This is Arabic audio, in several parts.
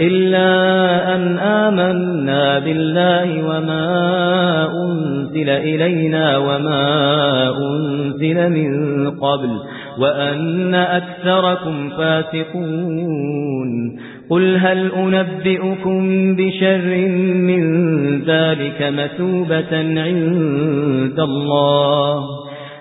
إِلَّا أَن آمَنَّا بِاللَّهِ وَمَا أُنزِلَ إِلَيْنَا وَمَا أُنزِلَ مِن قَبْلُ وَأَنَّ أَكْثَرَكُمْ فَاسِقُونَ. قُلْ هَلْ أُنَبِّئُكُم بِشَرٍّ مِّن ذَلِكَ مَثُوبَةً عِندَ اللَّهِ؟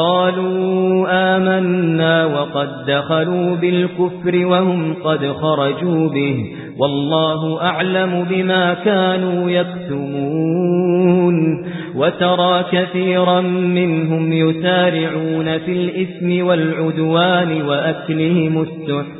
قالوا آمنا وقد دخلوا بالكفر وهم قد خرجوا به والله أعلم بما كانوا يكتمون وترى كثيرا منهم يسارعون في الإثم والعدوان وأكلهم السحر